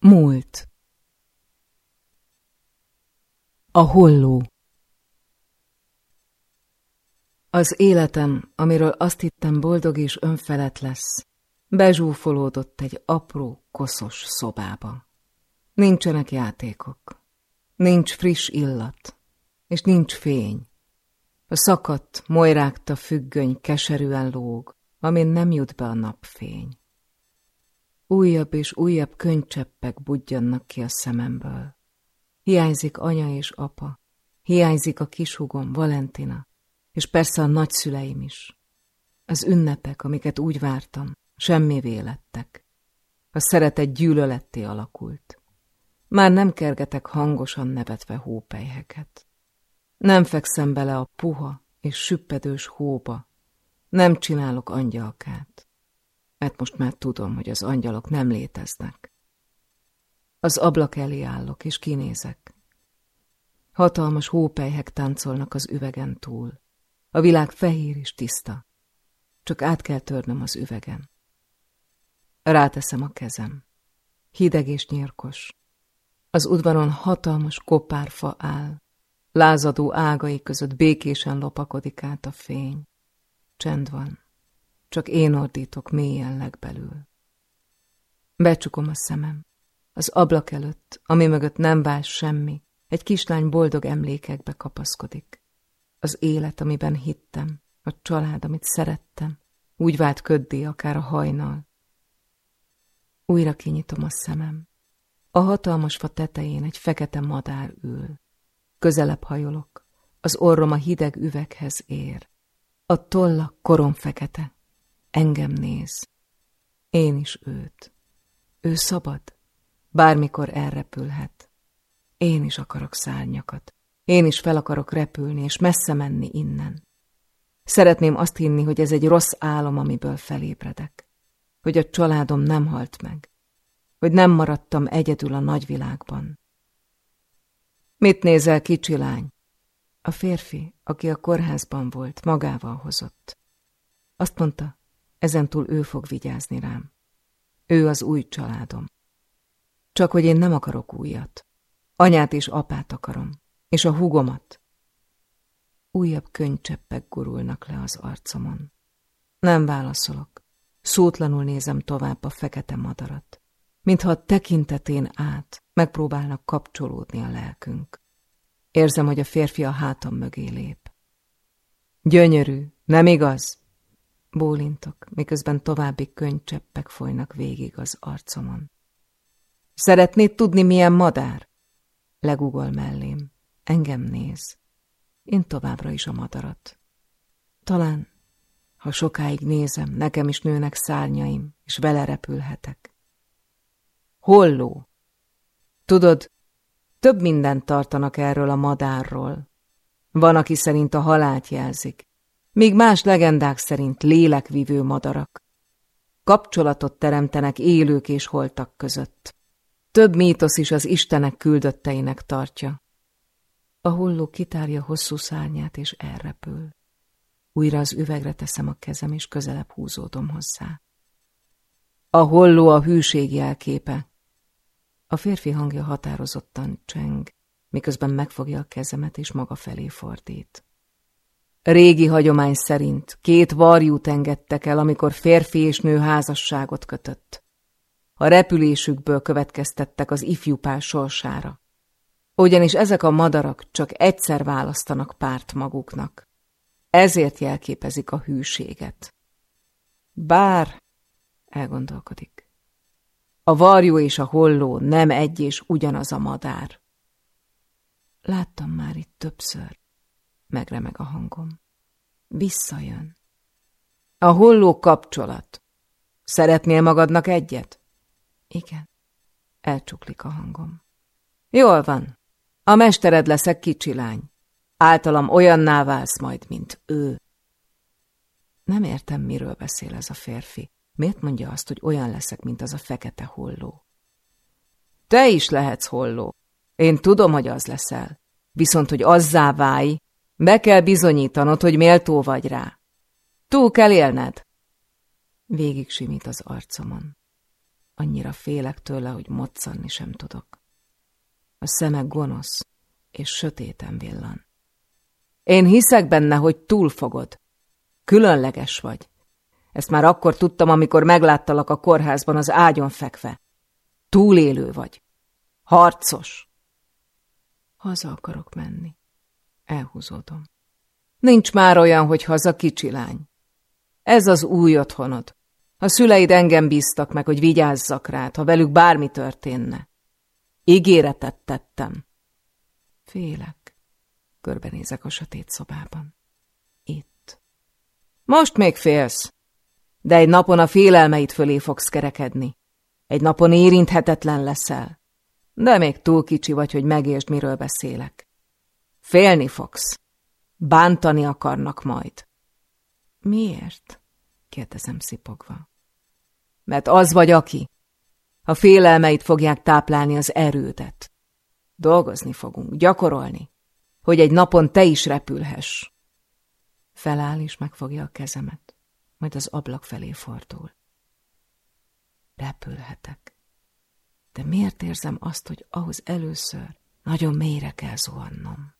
Múlt A holló Az életem, amiről azt hittem boldog és önfelett lesz, bezsúfolódott egy apró, koszos szobába. Nincsenek játékok, nincs friss illat, és nincs fény. A szakadt, molyrágta függöny keserűen lóg, amin nem jut be a napfény. Újabb és újabb könycseppek budjannak ki a szememből. Hiányzik anya és apa, hiányzik a kishugom, Valentina, és persze a nagyszüleim is. Az ünnepek, amiket úgy vártam, semmi vélettek. A szeretet gyűlöletté alakult. Már nem kergetek hangosan nevetve hópelyheket. Nem fekszem bele a puha és süppedős hóba. Nem csinálok angyalkát. Mert most már tudom, hogy az angyalok nem léteznek. Az ablak elé állok, és kinézek. Hatalmas hópelyhek táncolnak az üvegen túl. A világ fehér és tiszta. Csak át kell törnöm az üvegen. Ráteszem a kezem. Hideg és nyírkos. Az udvaron hatalmas kopárfa áll. Lázadó ágai között békésen lopakodik át a fény. Csend van. Csak én ordítok mélyen legbelül. Becsukom a szemem. Az ablak előtt, ami mögött nem vál semmi, egy kislány boldog emlékekbe kapaszkodik. Az élet, amiben hittem, a család, amit szerettem, úgy vált köddé akár a hajnal. Újra kinyitom a szemem. A hatalmas fa tetején egy fekete madár ül. Közelebb hajolok, az orrom a hideg üveghez ér. A tolla korom fekete, engem néz. Én is őt. Ő szabad, bármikor elrepülhet. Én is akarok szárnyakat. Én is fel akarok repülni, és messze menni innen. Szeretném azt hinni, hogy ez egy rossz álom, amiből felébredek. Hogy a családom nem halt meg. Hogy nem maradtam egyedül a nagyvilágban. Mit nézel, kicsi lány? A férfi, aki a kórházban volt, magával hozott. Azt mondta, ezentúl ő fog vigyázni rám. Ő az új családom. Csak hogy én nem akarok újat. Anyát és apát akarom és a hugomat. Újabb könycseppek gurulnak le az arcomon. Nem válaszolok. Szótlanul nézem tovább a fekete madarat, mintha a tekintetén át megpróbálnak kapcsolódni a lelkünk. Érzem, hogy a férfi a hátam mögé lép. Gyönyörű, nem igaz? Bólintok, miközben további könycseppek folynak végig az arcomon. Szeretnéd tudni, milyen madár? Legugol mellém. Engem néz. Én továbbra is a madarat. Talán, ha sokáig nézem, nekem is nőnek szárnyaim, és vele repülhetek. Holló! Tudod, több mindent tartanak erről a madárról. Van, aki szerint a halált jelzik, míg más legendák szerint lélekvívő madarak. Kapcsolatot teremtenek élők és holtak között. Több mítosz is az Istenek küldötteinek tartja. A holló kitárja hosszú szárnyát, és elrepül. Újra az üvegre teszem a kezem, és közelebb húzódom hozzá. A holló a hűség jelképe. A férfi hangja határozottan cseng, miközben megfogja a kezemet, és maga felé fordít. Régi hagyomány szerint két varjút engedtek el, amikor férfi és nő házasságot kötött. A repülésükből következtettek az ifjúpár sorsára ugyanis ezek a madarak csak egyszer választanak párt maguknak. Ezért jelképezik a hűséget. Bár, elgondolkodik, a varjú és a holló nem egy és ugyanaz a madár. Láttam már itt többször, megremeg a hangom. Visszajön. A holló kapcsolat. Szeretnél magadnak egyet? Igen. Elcsuklik a hangom. Jól van, a mestered leszek, kicsi lány. Általam olyanná válsz majd, mint ő. Nem értem, miről beszél ez a férfi. Miért mondja azt, hogy olyan leszek, mint az a fekete holló? Te is lehetsz holló. Én tudom, hogy az leszel. Viszont, hogy azzá válj, be kell bizonyítanod, hogy méltó vagy rá. Túl kell élned. Végig simít az arcomon. Annyira félek tőle, hogy moccanni sem tudok. A szeme gonosz, és sötéten villan. Én hiszek benne, hogy túlfogod. Különleges vagy. Ezt már akkor tudtam, amikor megláttalak a kórházban az ágyon fekve. Túlélő vagy. Harcos. Haza akarok menni. Elhúzódom. Nincs már olyan, hogy haza kicsi lány. Ez az új otthonod. A szüleid engem bíztak meg, hogy vigyázzak rád, ha velük bármi történne. Ígéretet tettem. Félek. Körbenézek a sötét szobában. Itt. Most még félsz, de egy napon a félelmeid fölé fogsz kerekedni. Egy napon érinthetetlen leszel. De még túl kicsi vagy, hogy megértsd, miről beszélek. Félni fogsz. Bántani akarnak majd. Miért? kérdezem szipogva. Mert az vagy aki. A félelmeid fogják táplálni az erődet. Dolgozni fogunk, gyakorolni, hogy egy napon te is repülhess. Feláll és megfogja a kezemet, majd az ablak felé fordul. Repülhetek. De miért érzem azt, hogy ahhoz először nagyon mélyre kell zuhannom?